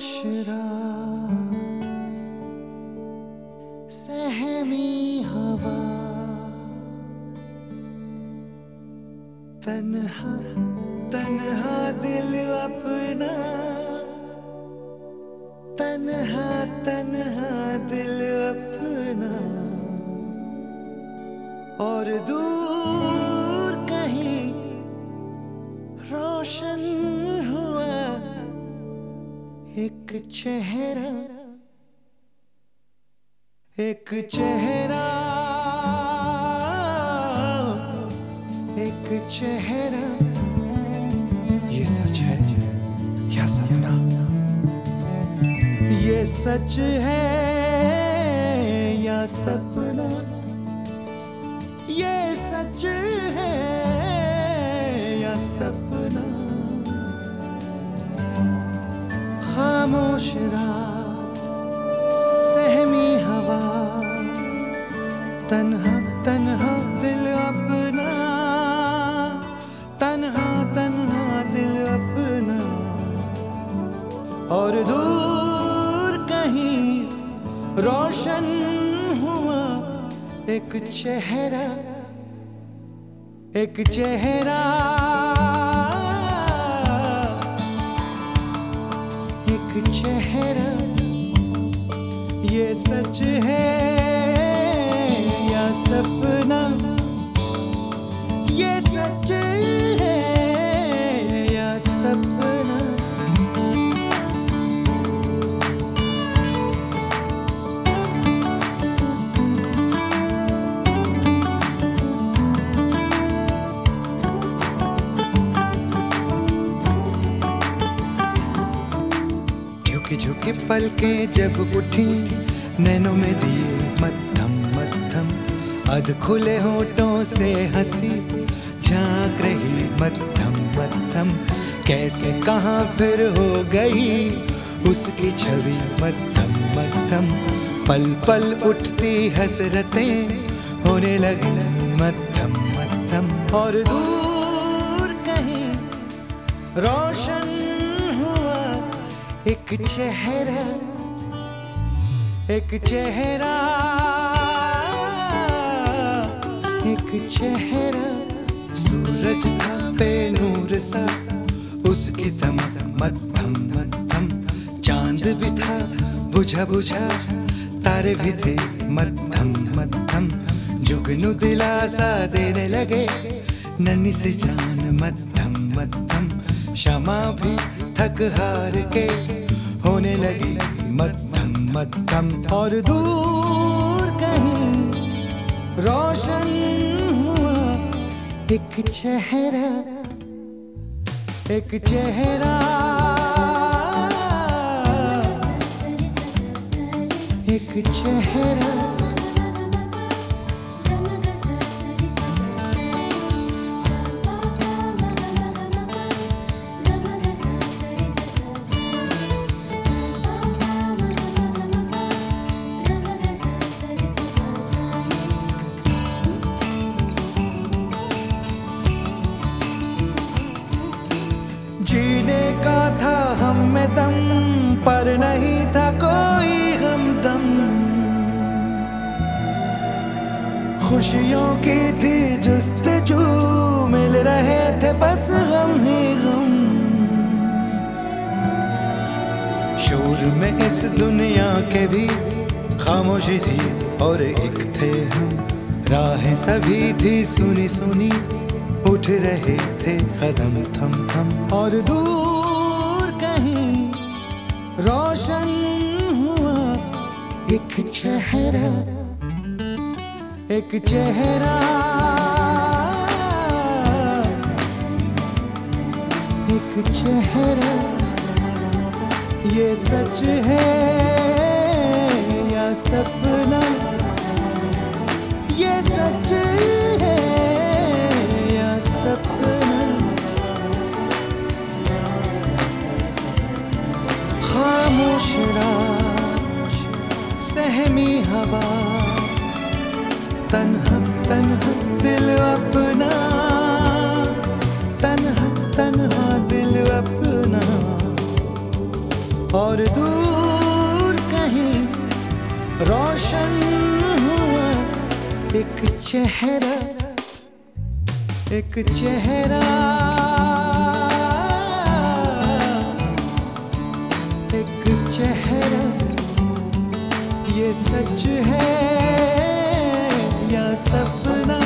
खुशरात, सहमी हवा, तन्हा तन्हा दिल अपना, तन्हा तन्हा दिल अपना, और दूर कहीं रोशन एक चेहरा एक चेहरा एक चेहरा। ये सच है या सपना? ये सच है या सपना? ये सच है रात सहमी हवा। तन्हा तन्हा दिल अपना। तन्हा तन्हा दिल अपना। और दूर कहीं रोशन हुआ एक चेहरा एक चेहरा। एक चेहरा ये सच है या सपना? ये सच है झुकी झुकी पलके जब उठी, नैनों में दिए मध्यम मध्यम अध खुले होठों से हँसी, झाँक रही मध्यम मध्यम कैसे कहाँ फिर हो गई उसकी छवि मध्यम मध्यम पल पल उठती हसरतें, होने लगी मध्यम मध्यम और दूर कहीं रोशन एक चेहरा एक चेहरा एक चेहरा। सूरज था बेनूर सा, उसकी दमक मध्यम मध्यम चाँद भी था, बुझा बुझा। तारे भी थे मध्यम मध्यम जुगनू दिलासा देने लगे, नन्ही सी जान मध्यम मध्यम क्षमा भी थक हार के होने लगी मध्यम मध्यम और दूर कहीं रोशन एक चेहरा एक चेहरा। एक चेहरा। पर नहीं था कोई हमदम खुशियों की थी जुस्तजू, मिल रहे थे बस हम ही गम। शोर में इस दुनिया के भी खामोशी थी और एक थे हम। राहें सभी थी सुनी सुनी उठ रहे थे कदम थम थम और दूर रोशन हुआ एक चेहरा एक चेहरा। एक चेहरा ये सच है या सपना? खामोश सहमी हवा। तन्हा तन्हा दिल अपना। तन्हा तन्हा दिल अपना। और दूर कहीं रोशन हुआ एक चेहरा एक चेहरा। चेहरा ये सच है या सपना?